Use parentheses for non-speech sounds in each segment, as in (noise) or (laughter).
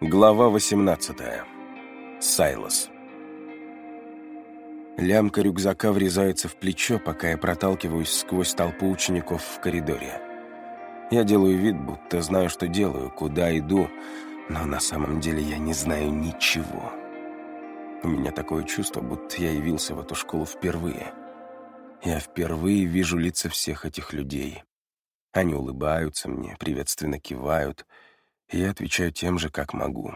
Глава 18. Сайлос. Лямка рюкзака врезается в плечо, пока я проталкиваюсь сквозь толпу учеников в коридоре. Я делаю вид, будто знаю, что делаю, куда иду, но на самом деле я не знаю ничего. У меня такое чувство, будто я явился в эту школу впервые. Я впервые вижу лица всех этих людей. Они улыбаются мне, приветственно кивают, я отвечаю тем же, как могу.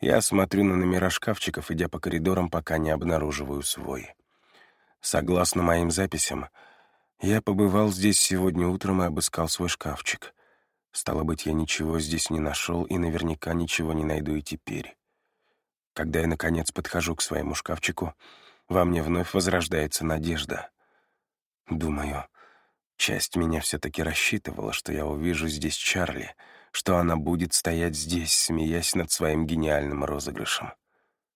Я смотрю на номера шкафчиков, идя по коридорам, пока не обнаруживаю свой. Согласно моим записям, я побывал здесь сегодня утром и обыскал свой шкафчик. Стало быть, я ничего здесь не нашел и наверняка ничего не найду и теперь. Когда я, наконец, подхожу к своему шкафчику, во мне вновь возрождается надежда. Думаю, часть меня все-таки рассчитывала, что я увижу здесь Чарли, что она будет стоять здесь, смеясь над своим гениальным розыгрышем,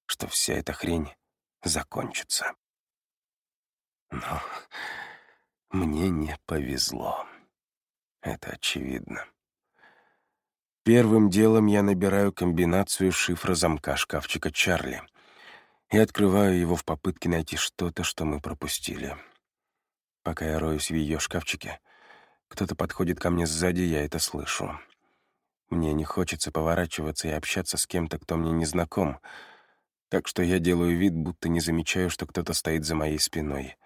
что вся эта хрень закончится. Но мне не повезло. Это очевидно. Первым делом я набираю комбинацию шифра замка шкафчика Чарли и открываю его в попытке найти что-то, что мы пропустили. Пока я роюсь в ее шкафчике, кто-то подходит ко мне сзади, я это слышу. Мне не хочется поворачиваться и общаться с кем-то, кто мне не знаком, так что я делаю вид, будто не замечаю, что кто-то стоит за моей спиной,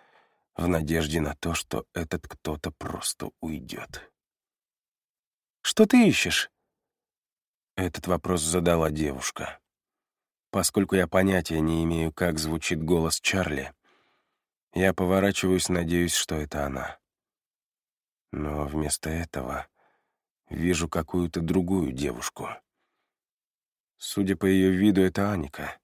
в надежде на то, что этот кто-то просто уйдет. «Что ты ищешь?» Этот вопрос задала девушка. Поскольку я понятия не имею, как звучит голос Чарли, я поворачиваюсь, надеюсь, что это она. Но вместо этого вижу какую-то другую девушку. Судя по ее виду, это Аника.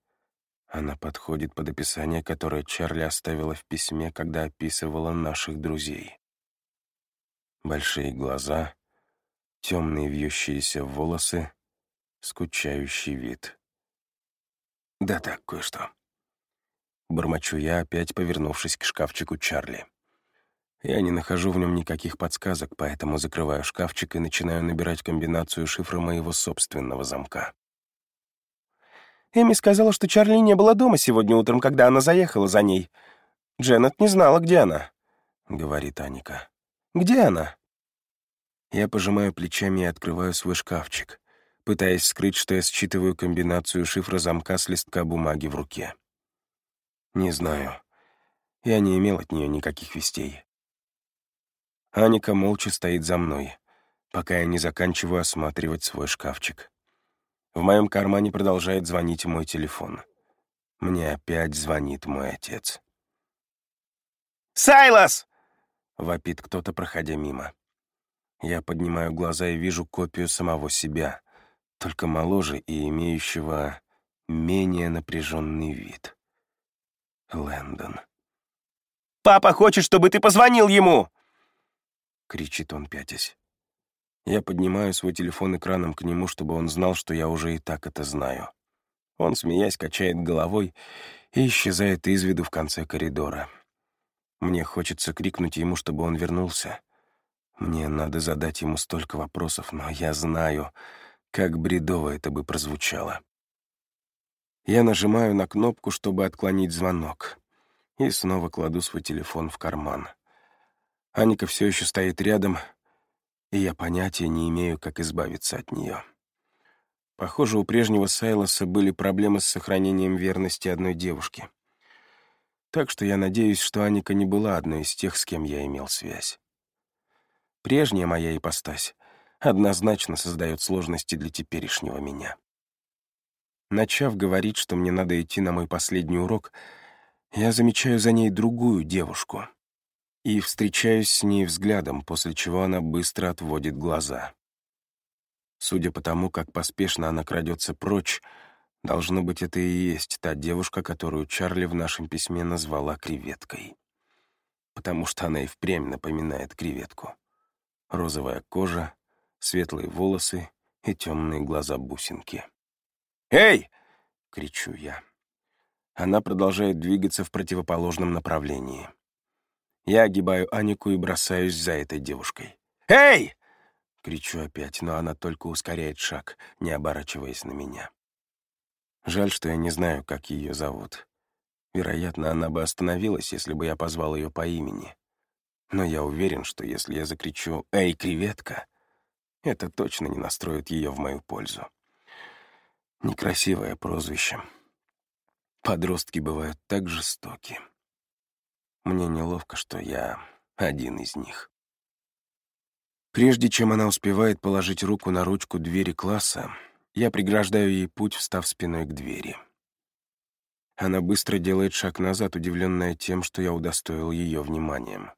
Она подходит под описание, которое Чарли оставила в письме, когда описывала наших друзей. Большие глаза, темные вьющиеся волосы, скучающий вид. «Да так, кое-что». Бормочу я, опять повернувшись к шкафчику Чарли. Я не нахожу в нем никаких подсказок, поэтому закрываю шкафчик и начинаю набирать комбинацию шифра моего собственного замка. Эми сказала, что Чарли не была дома сегодня утром, когда она заехала за ней. Дженнет не знала, где она, — говорит Аника. «Где она?» Я пожимаю плечами и открываю свой шкафчик пытаясь скрыть, что я считываю комбинацию шифра замка с листка бумаги в руке. Не знаю. Я не имел от нее никаких вестей. Аника молча стоит за мной, пока я не заканчиваю осматривать свой шкафчик. В моем кармане продолжает звонить мой телефон. Мне опять звонит мой отец. «Сайлас!» — вопит кто-то, проходя мимо. Я поднимаю глаза и вижу копию самого себя, только моложе и имеющего менее напряженный вид. Лэндон. «Папа хочет, чтобы ты позвонил ему!» — кричит он, пятясь. Я поднимаю свой телефон экраном к нему, чтобы он знал, что я уже и так это знаю. Он, смеясь, качает головой и исчезает из виду в конце коридора. Мне хочется крикнуть ему, чтобы он вернулся. Мне надо задать ему столько вопросов, но я знаю, как бредово это бы прозвучало. Я нажимаю на кнопку, чтобы отклонить звонок, и снова кладу свой телефон в карман. Аника все еще стоит рядом, и я понятия не имею, как избавиться от нее. Похоже, у прежнего Сайлоса были проблемы с сохранением верности одной девушки. Так что я надеюсь, что Аника не была одной из тех, с кем я имел связь. Прежняя моя ипостась однозначно создает сложности для теперешнего меня. Начав говорить, что мне надо идти на мой последний урок, я замечаю за ней другую девушку и встречаюсь с ней взглядом, после чего она быстро отводит глаза. Судя по тому, как поспешно она крадется прочь, должно быть, это и есть та девушка, которую Чарли в нашем письме назвала креветкой. Потому что она и впрямь напоминает креветку. Розовая кожа, светлые волосы и темные глаза-бусинки. «Эй!» — кричу я. Она продолжает двигаться в противоположном направлении. Я огибаю Анику и бросаюсь за этой девушкой. «Эй!» Кричу опять, но она только ускоряет шаг, не оборачиваясь на меня. Жаль, что я не знаю, как ее зовут. Вероятно, она бы остановилась, если бы я позвал ее по имени. Но я уверен, что если я закричу «Эй, креветка!», это точно не настроит ее в мою пользу. Некрасивое прозвище. Подростки бывают так жестоки. Мне неловко, что я один из них. Прежде чем она успевает положить руку на ручку двери класса, я преграждаю ей путь, встав спиной к двери. Она быстро делает шаг назад, удивленная тем, что я удостоил ее вниманием.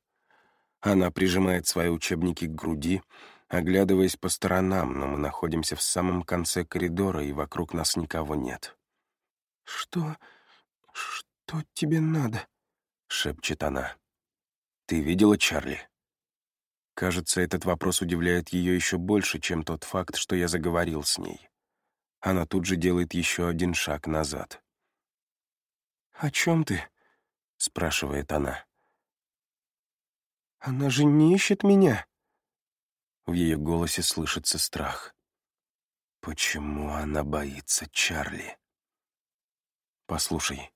Она прижимает свои учебники к груди, оглядываясь по сторонам, но мы находимся в самом конце коридора, и вокруг нас никого нет. «Что... что тебе надо?» — шепчет она. «Ты видела Чарли?» Кажется, этот вопрос удивляет ее еще больше, чем тот факт, что я заговорил с ней. Она тут же делает еще один шаг назад. «О чем ты?» — спрашивает она. «Она же не ищет меня!» В ее голосе слышится страх. Почему она боится Чарли? «Послушай», —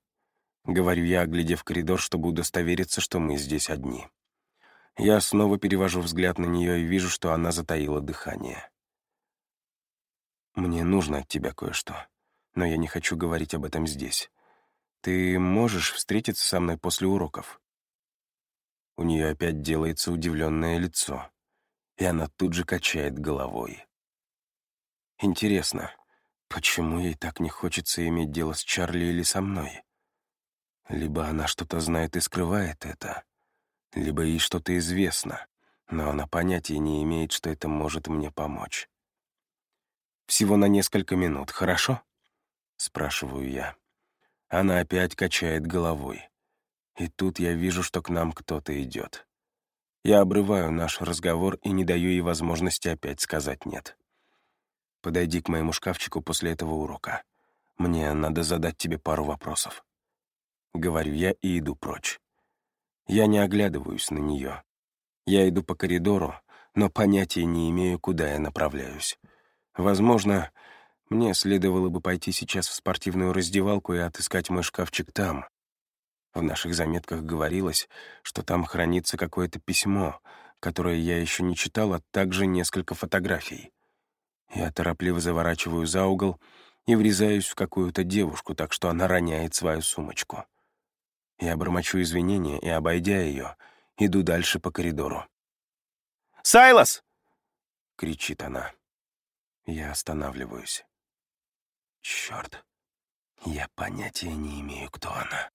говорю я, оглядев коридор, чтобы удостовериться, что мы здесь одни. Я снова перевожу взгляд на нее и вижу, что она затаила дыхание. «Мне нужно от тебя кое-что, но я не хочу говорить об этом здесь. Ты можешь встретиться со мной после уроков?» У нее опять делается удивленное лицо, и она тут же качает головой. Интересно, почему ей так не хочется иметь дело с Чарли или со мной? Либо она что-то знает и скрывает это, либо ей что-то известно, но она понятия не имеет, что это может мне помочь. «Всего на несколько минут, хорошо?» — спрашиваю я. Она опять качает головой. И тут я вижу, что к нам кто-то идет. Я обрываю наш разговор и не даю ей возможности опять сказать «нет». Подойди к моему шкафчику после этого урока. Мне надо задать тебе пару вопросов. Говорю я и иду прочь. Я не оглядываюсь на нее. Я иду по коридору, но понятия не имею, куда я направляюсь. Возможно, мне следовало бы пойти сейчас в спортивную раздевалку и отыскать мой шкафчик там. В наших заметках говорилось, что там хранится какое-то письмо, которое я еще не читал, а также несколько фотографий. Я торопливо заворачиваю за угол и врезаюсь в какую-то девушку, так что она роняет свою сумочку. Я бормочу извинения и, обойдя ее, иду дальше по коридору. «Сайлас!» — кричит она. Я останавливаюсь. Черт, я понятия не имею, кто она.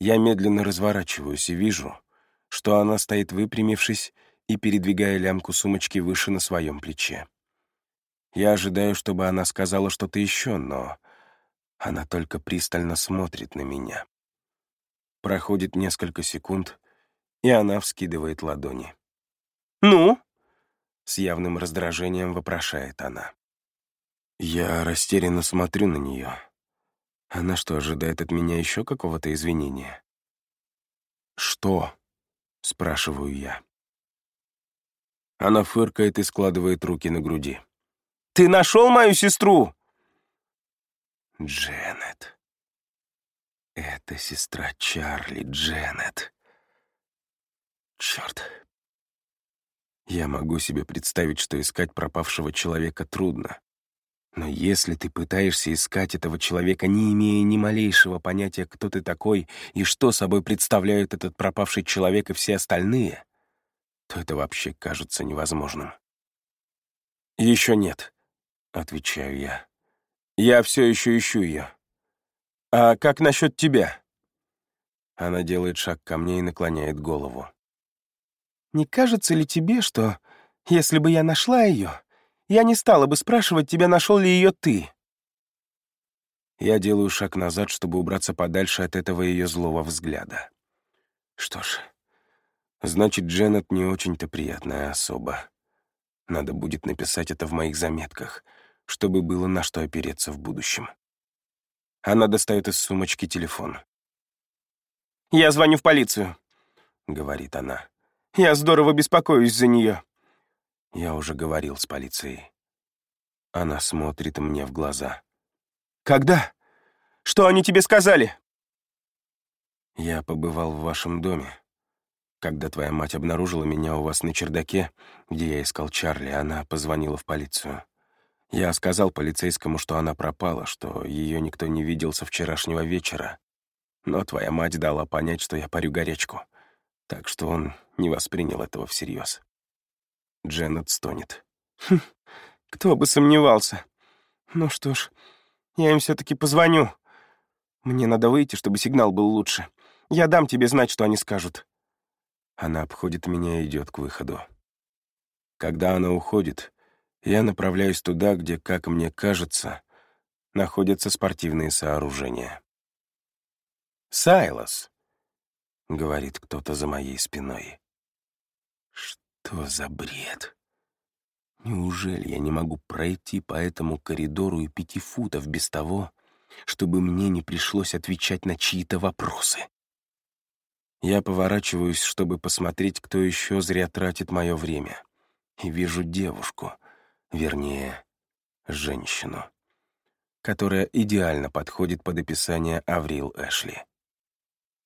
Я медленно разворачиваюсь и вижу, что она стоит выпрямившись и передвигая лямку сумочки выше на своем плече. Я ожидаю, чтобы она сказала что-то еще, но она только пристально смотрит на меня. Проходит несколько секунд, и она вскидывает ладони. «Ну?» — с явным раздражением вопрошает она. Я растерянно смотрю на нее. Она что, ожидает от меня еще какого-то извинения? «Что?» — спрашиваю я. Она фыркает и складывает руки на груди. «Ты нашел мою сестру?» Дженнет. Это сестра Чарли, Дженнет. Черт. Я могу себе представить, что искать пропавшего человека трудно. Но если ты пытаешься искать этого человека, не имея ни малейшего понятия, кто ты такой и что собой представляют этот пропавший человек и все остальные, то это вообще кажется невозможным. «Еще нет», — отвечаю я. «Я все еще ищу ее. «А как насчет тебя?» Она делает шаг ко мне и наклоняет голову. «Не кажется ли тебе, что, если бы я нашла ее, я не стала бы спрашивать тебя, нашел ли ее ты?» Я делаю шаг назад, чтобы убраться подальше от этого ее злого взгляда. Что ж, значит, Дженнет не очень-то приятная особа. Надо будет написать это в моих заметках, чтобы было на что опереться в будущем. Она достает из сумочки телефон. «Я звоню в полицию», — говорит она. «Я здорово беспокоюсь за нее». Я уже говорил с полицией. Она смотрит мне в глаза. «Когда? Что они тебе сказали?» «Я побывал в вашем доме. Когда твоя мать обнаружила меня у вас на чердаке, где я искал Чарли, она позвонила в полицию. Я сказал полицейскому, что она пропала, что ее никто не видел со вчерашнего вечера. Но твоя мать дала понять, что я парю горячку. Так что он не воспринял этого всерьез. Дженнет стонет. Хм, кто бы сомневался. Ну что ж, я им все таки позвоню. Мне надо выйти, чтобы сигнал был лучше. Я дам тебе знать, что они скажут. Она обходит меня и идет к выходу. Когда она уходит, я направляюсь туда, где, как мне кажется, находятся спортивные сооружения. «Сайлос», — говорит кто-то за моей спиной. Что за бред? Неужели я не могу пройти по этому коридору и пяти футов без того, чтобы мне не пришлось отвечать на чьи-то вопросы? Я поворачиваюсь, чтобы посмотреть, кто еще зря тратит мое время, и вижу девушку, вернее, женщину, которая идеально подходит под описание Аврил Эшли.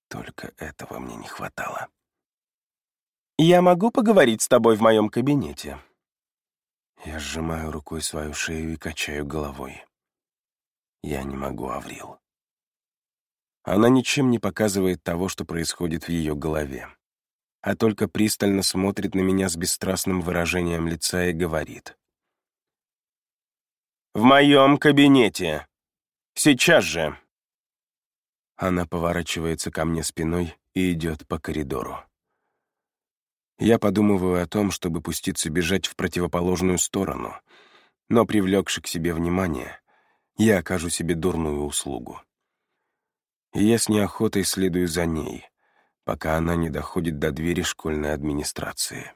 Только этого мне не хватало. «Я могу поговорить с тобой в моем кабинете?» Я сжимаю рукой свою шею и качаю головой. Я не могу, Аврил. Она ничем не показывает того, что происходит в ее голове, а только пристально смотрит на меня с бесстрастным выражением лица и говорит. «В моем кабинете! Сейчас же!» Она поворачивается ко мне спиной и идет по коридору. Я подумываю о том, чтобы пуститься бежать в противоположную сторону, но, привлекши к себе внимание, я окажу себе дурную услугу и я с неохотой следую за ней, пока она не доходит до двери школьной администрации.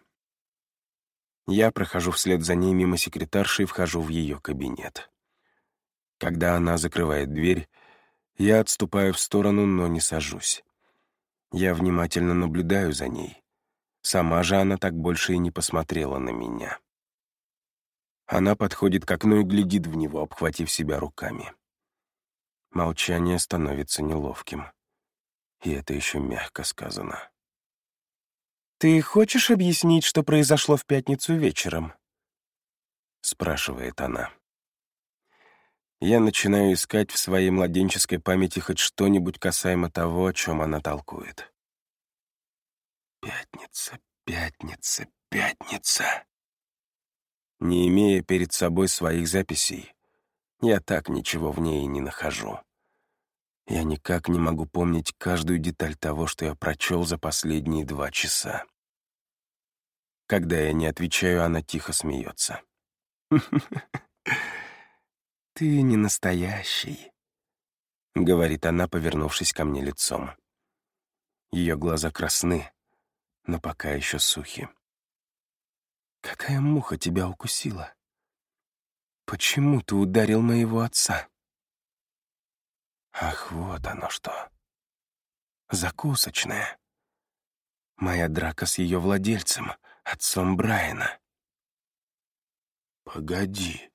Я прохожу вслед за ней мимо секретарши и вхожу в ее кабинет. Когда она закрывает дверь, я отступаю в сторону, но не сажусь. Я внимательно наблюдаю за ней. Сама же она так больше и не посмотрела на меня. Она подходит к окну и глядит в него, обхватив себя руками. Молчание становится неловким. И это еще мягко сказано. «Ты хочешь объяснить, что произошло в пятницу вечером?» Спрашивает она. Я начинаю искать в своей младенческой памяти хоть что-нибудь касаемо того, о чем она толкует. Пятница, пятница, пятница. Не имея перед собой своих записей, я так ничего в ней и не нахожу. Я никак не могу помнить каждую деталь того, что я прочел за последние два часа. Когда я не отвечаю, она тихо смеется. (laughs) «Ты не настоящий», — говорит она, повернувшись ко мне лицом. Ее глаза красны, но пока еще сухи. «Какая муха тебя укусила?» Почему ты ударил моего отца? Ах, вот оно что. Закусочная. Моя драка с ее владельцем, отцом Брайана. Погоди.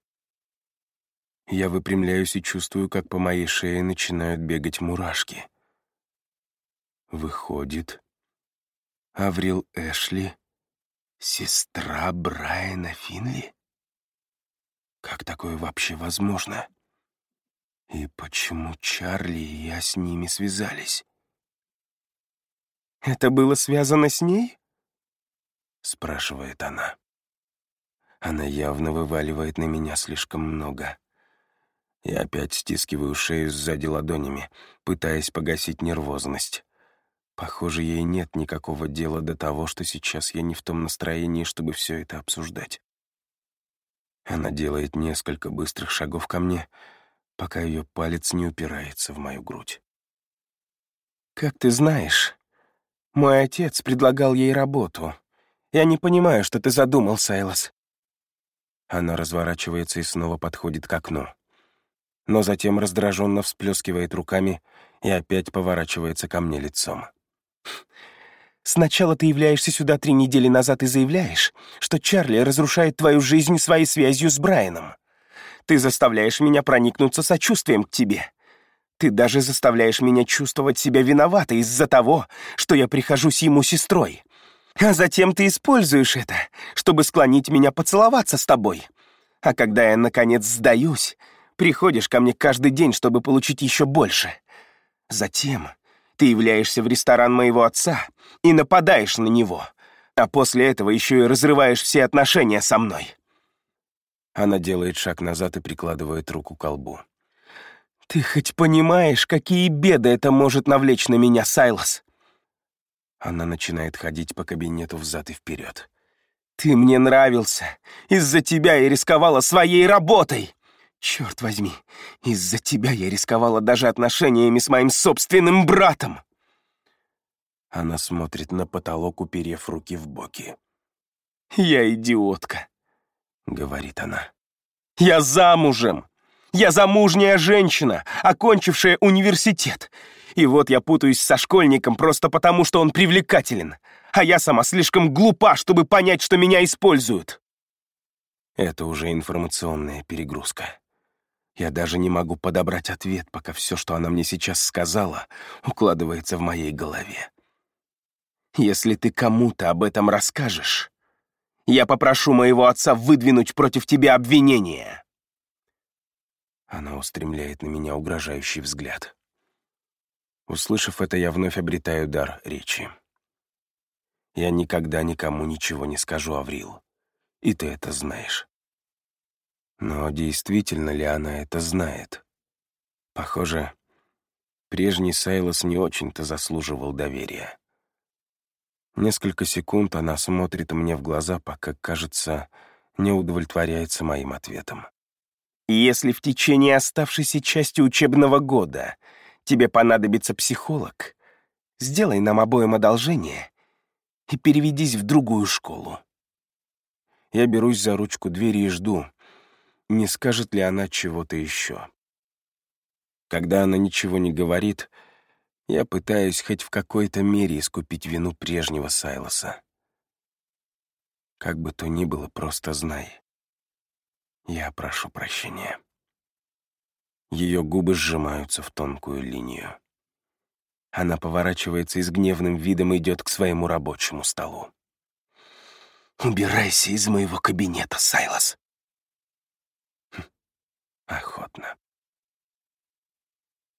Я выпрямляюсь и чувствую, как по моей шее начинают бегать мурашки. Выходит, Аврил Эшли — сестра Брайана Финли? Как такое вообще возможно? И почему Чарли и я с ними связались? «Это было связано с ней?» — спрашивает она. Она явно вываливает на меня слишком много. Я опять стискиваю шею сзади ладонями, пытаясь погасить нервозность. Похоже, ей нет никакого дела до того, что сейчас я не в том настроении, чтобы все это обсуждать. Она делает несколько быстрых шагов ко мне, пока ее палец не упирается в мою грудь. «Как ты знаешь, мой отец предлагал ей работу. Я не понимаю, что ты задумал, Сайлос». Она разворачивается и снова подходит к окну. Но затем раздраженно всплескивает руками и опять поворачивается ко мне лицом. Сначала ты являешься сюда три недели назад и заявляешь, что Чарли разрушает твою жизнь своей связью с Брайаном. Ты заставляешь меня проникнуться сочувствием к тебе. Ты даже заставляешь меня чувствовать себя виноватой из-за того, что я прихожусь ему сестрой. А затем ты используешь это, чтобы склонить меня поцеловаться с тобой. А когда я, наконец, сдаюсь, приходишь ко мне каждый день, чтобы получить еще больше. Затем ты являешься в ресторан моего отца и нападаешь на него, а после этого еще и разрываешь все отношения со мной». Она делает шаг назад и прикладывает руку к колбу. «Ты хоть понимаешь, какие беды это может навлечь на меня, Сайлос?» Она начинает ходить по кабинету взад и вперед. «Ты мне нравился. Из-за тебя я рисковала своей работой. Черт возьми, из-за тебя я рисковала даже отношениями с моим собственным братом!» Она смотрит на потолок, уперев руки в боки. «Я идиотка», — говорит она. «Я замужем! Я замужняя женщина, окончившая университет. И вот я путаюсь со школьником просто потому, что он привлекателен, а я сама слишком глупа, чтобы понять, что меня используют». Это уже информационная перегрузка. Я даже не могу подобрать ответ, пока все, что она мне сейчас сказала, укладывается в моей голове. Если ты кому-то об этом расскажешь, я попрошу моего отца выдвинуть против тебя обвинение. Она устремляет на меня угрожающий взгляд. Услышав это, я вновь обретаю дар речи. Я никогда никому ничего не скажу, Аврил. И ты это знаешь. Но действительно ли она это знает? Похоже, прежний Сайлос не очень-то заслуживал доверия. Несколько секунд она смотрит мне в глаза, пока, кажется, не удовлетворяется моим ответом. «Если в течение оставшейся части учебного года тебе понадобится психолог, сделай нам обоим одолжение и переведись в другую школу». Я берусь за ручку двери и жду, не скажет ли она чего-то еще. Когда она ничего не говорит, я пытаюсь хоть в какой-то мере искупить вину прежнего Сайлоса. Как бы то ни было, просто знай. Я прошу прощения. Ее губы сжимаются в тонкую линию. Она поворачивается и с гневным видом идет к своему рабочему столу. «Убирайся из моего кабинета, Сайлос!» охотно.